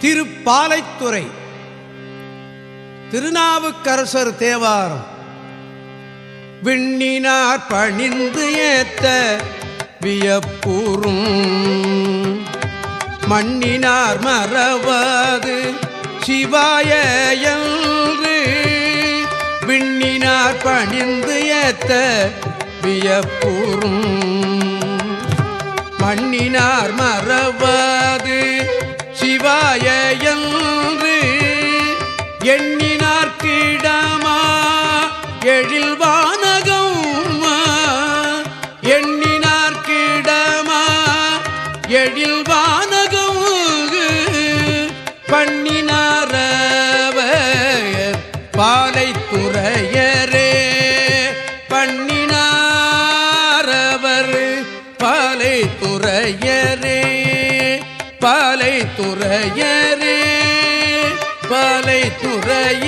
திருப்பாலைத்துறை. திருநாவுக்கரசர் தேவாரம். விண்ணினார் பணிந்து ஏத்த வியப்பூரும். மண்ணினார் மறவாது சிவாய விண்ணினார் பணிந்து ஏத்த வியப்பூரும். மண்ணினார் மறவாது எண்ணினார் கிடமா எழில் வானகம் எண்ணினார் கிடமா? எழில் வானகம் பண்ணினாரவர் பாலை துறையரே. பண்ணினாரவர் பாலை துறையரே. பாலை துறையரே. பாலை துறைய